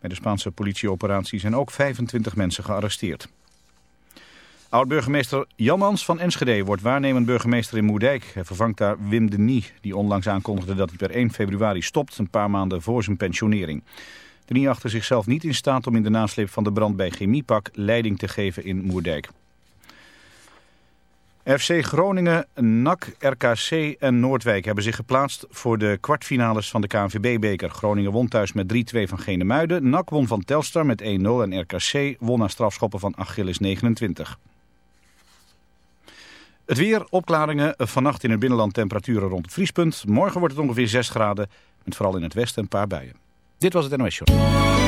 Bij de Spaanse politieoperatie zijn ook 25 mensen gearresteerd. Oud-burgemeester Janmans van Enschede wordt waarnemend burgemeester in Moerdijk. Hij vervangt daar Wim de Nie, die onlangs aankondigde dat hij per 1 februari stopt, een paar maanden voor zijn pensionering. De Nie achter zichzelf niet in staat om in de nasleep van de brand bij Chemiepak leiding te geven in Moerdijk. FC Groningen, NAC, RKC en Noordwijk hebben zich geplaatst voor de kwartfinales van de KNVB-beker. Groningen won thuis met 3-2 van Genemuiden. NAC won van Telstar met 1-0 en RKC won na strafschoppen van Achilles 29. Het weer, opklaringen, vannacht in het binnenland temperaturen rond het vriespunt. Morgen wordt het ongeveer 6 graden, met vooral in het westen een paar buien. Dit was het NOS Show.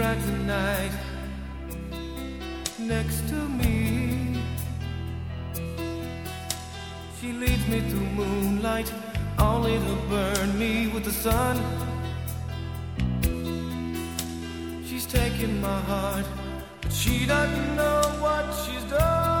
night next to me. She leads me through moonlight, only to burn me with the sun. She's taking my heart, but she doesn't know what she's done.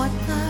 我的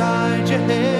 inside your head?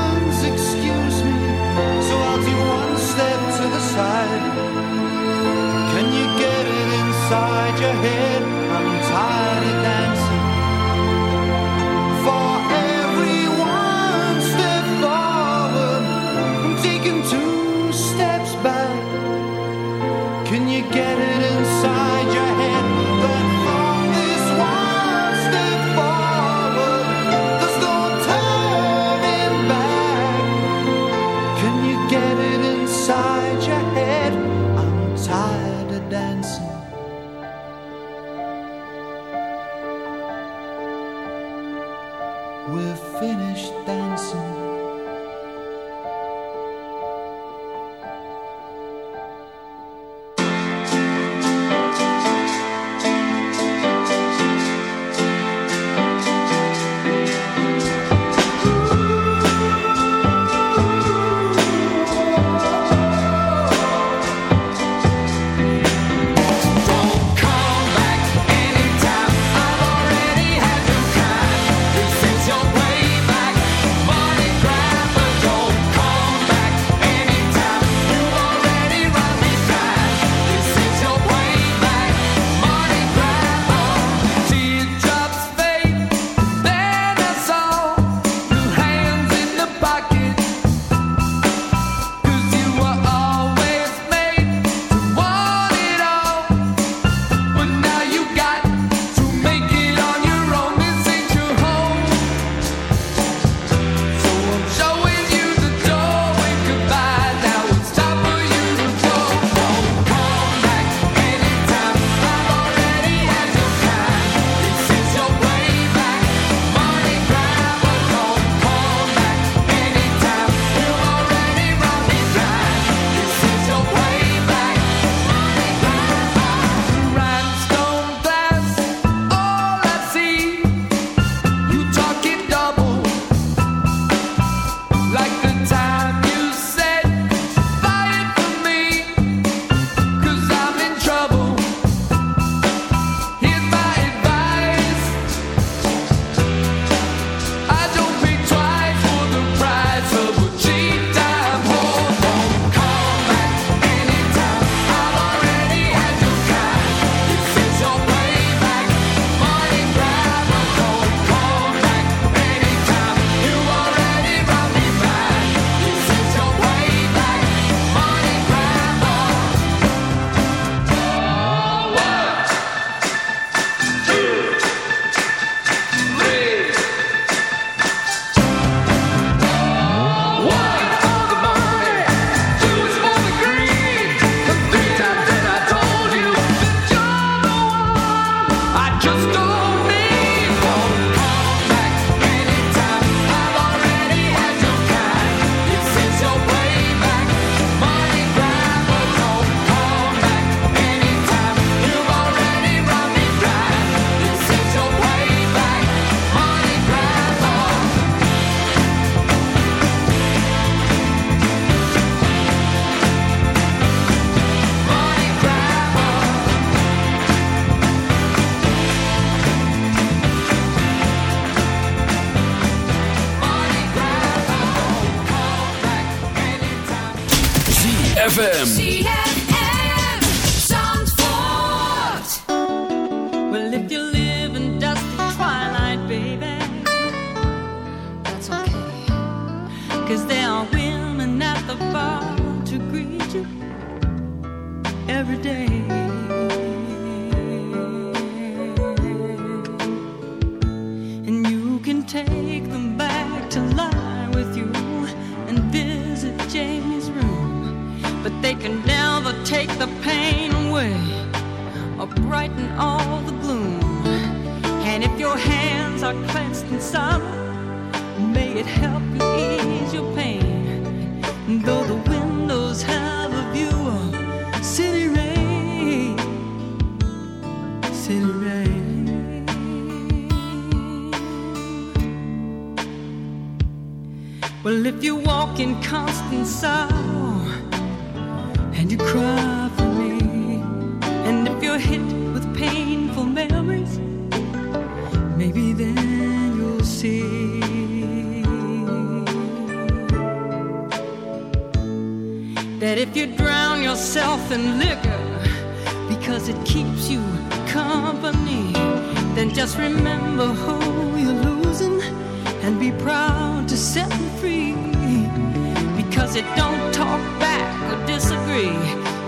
excuse me, So I'll do one step to the side. Can you get it inside your head?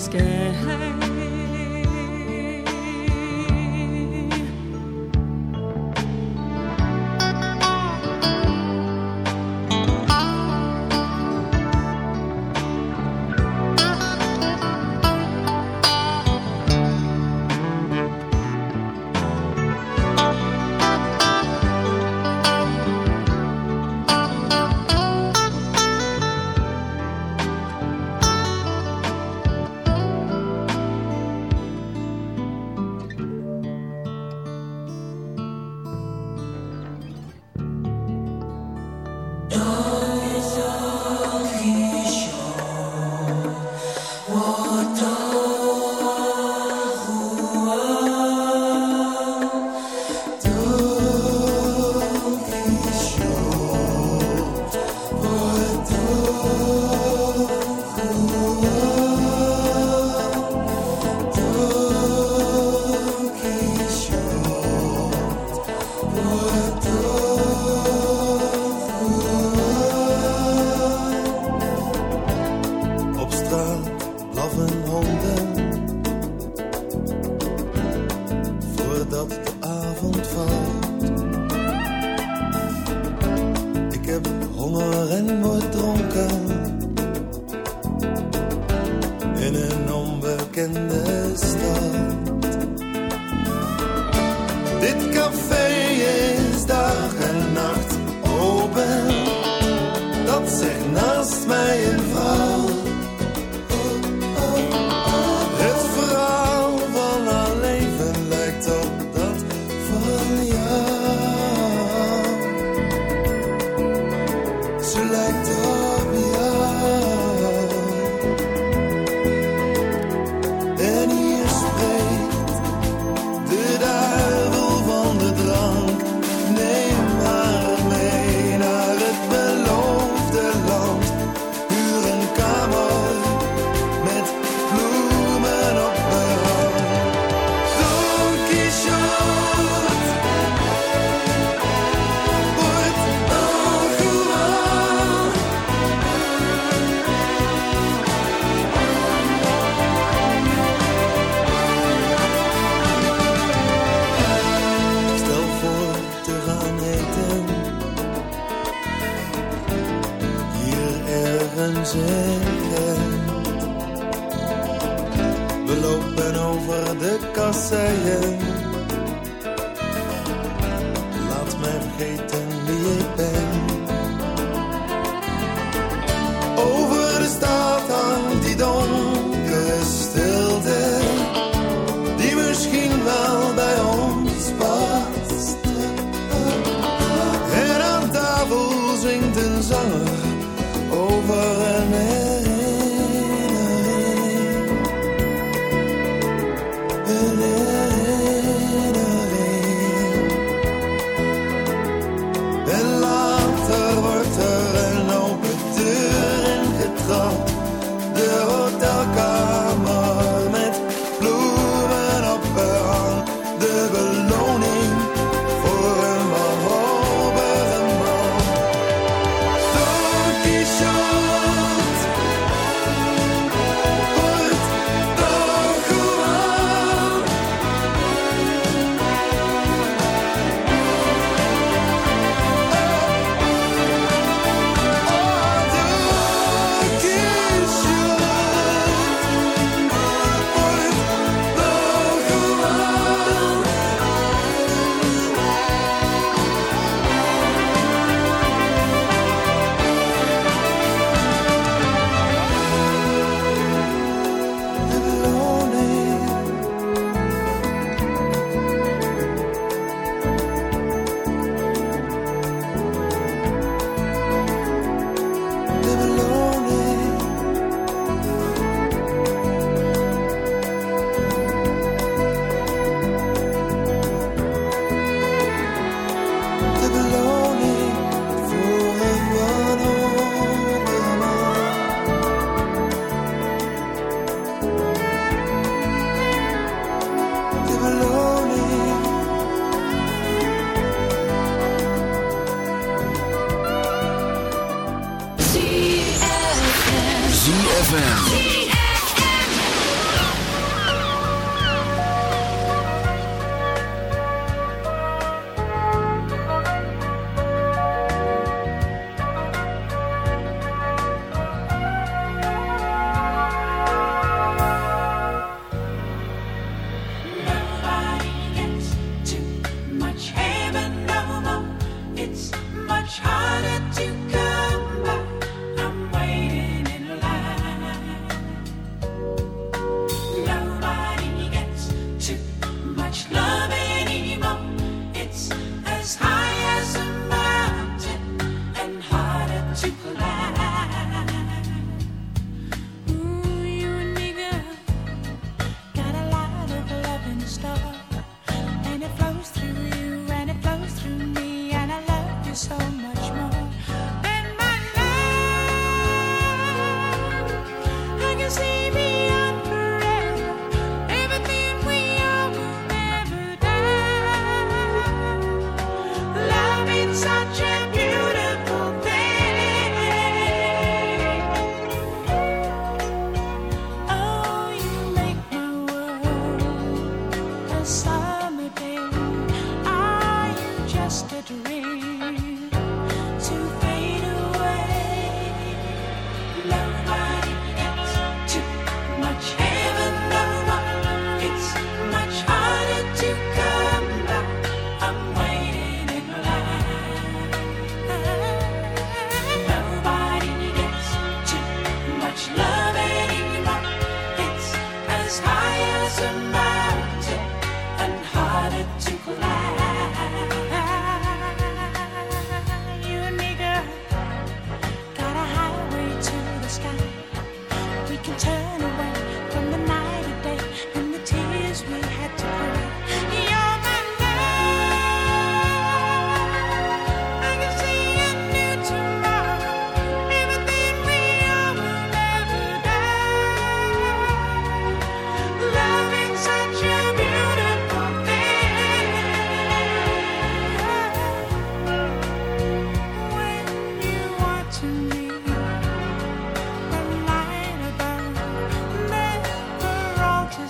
scared.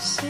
All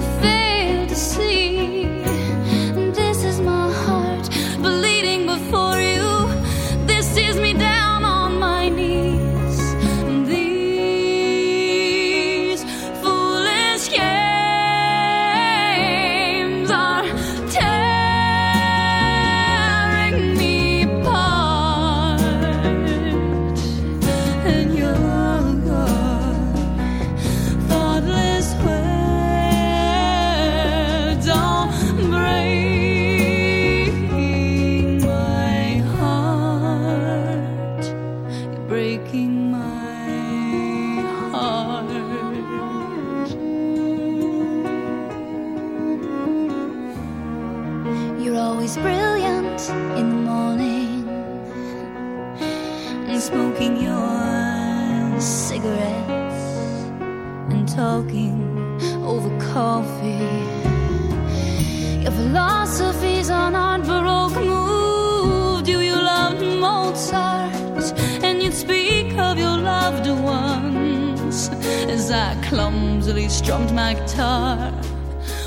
strummed my guitar.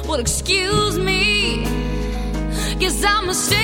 Well, excuse me, guess I'm mistaken.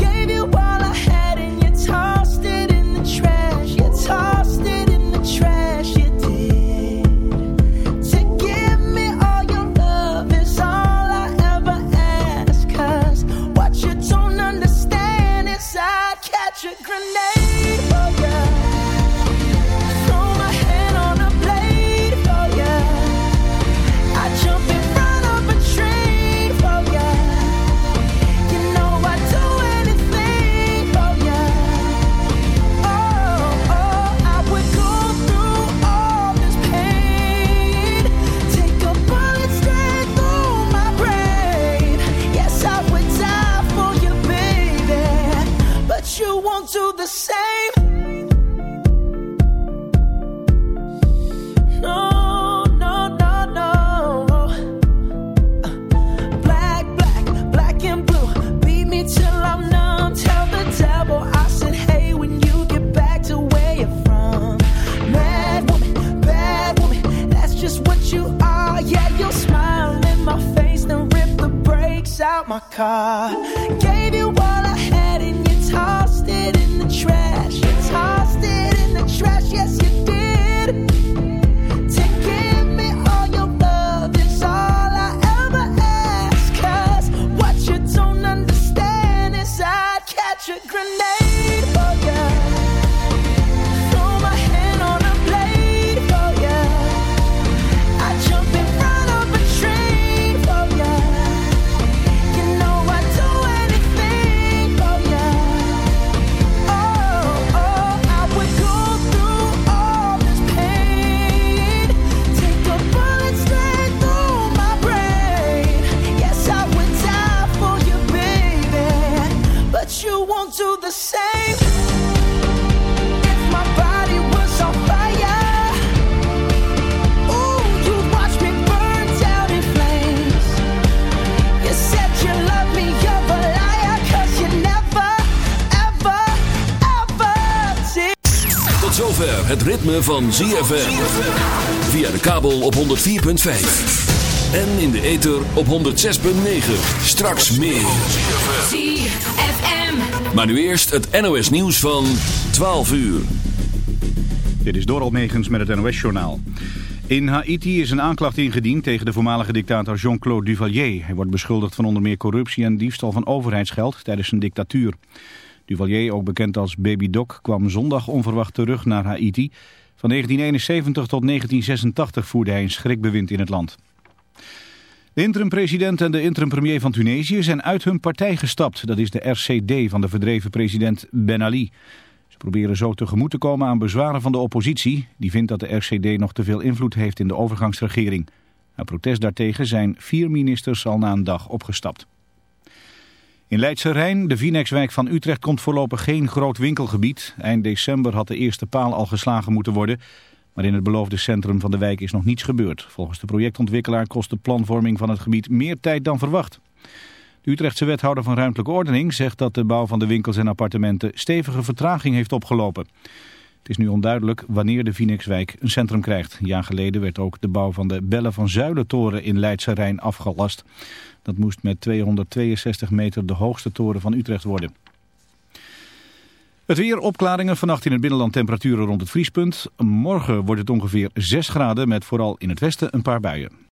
zover het ritme van ZFM. Via de kabel op 104.5. En in de ether op 106.9. Straks meer. ZFM. Maar nu eerst het NOS nieuws van 12 uur. Dit is Doral Megens met het NOS-journaal. In Haiti is een aanklacht ingediend tegen de voormalige dictator Jean-Claude Duvalier. Hij wordt beschuldigd van onder meer corruptie en diefstal van overheidsgeld tijdens zijn dictatuur. Duvalier, ook bekend als Baby Doc, kwam zondag onverwacht terug naar Haiti. Van 1971 tot 1986 voerde hij een schrikbewind in het land. De interim-president en de interim-premier van Tunesië zijn uit hun partij gestapt. Dat is de RCD van de verdreven president Ben Ali. Ze proberen zo tegemoet te komen aan bezwaren van de oppositie. Die vindt dat de RCD nog te veel invloed heeft in de overgangsregering. Uit protest daartegen zijn vier ministers al na een dag opgestapt. In Leidse Rijn, de Vinex-wijk van Utrecht, komt voorlopig geen groot winkelgebied. Eind december had de eerste paal al geslagen moeten worden. Maar in het beloofde centrum van de wijk is nog niets gebeurd. Volgens de projectontwikkelaar kost de planvorming van het gebied meer tijd dan verwacht. De Utrechtse wethouder van ruimtelijke ordening zegt dat de bouw van de winkels en appartementen stevige vertraging heeft opgelopen. Het is nu onduidelijk wanneer de Vinex-wijk een centrum krijgt. Een jaar geleden werd ook de bouw van de Bellen van Zuilentoren in Leidse Rijn afgelast. Dat moest met 262 meter de hoogste toren van Utrecht worden. Het weer opklaringen, vannacht in het binnenland temperaturen rond het vriespunt. Morgen wordt het ongeveer 6 graden met vooral in het westen een paar buien.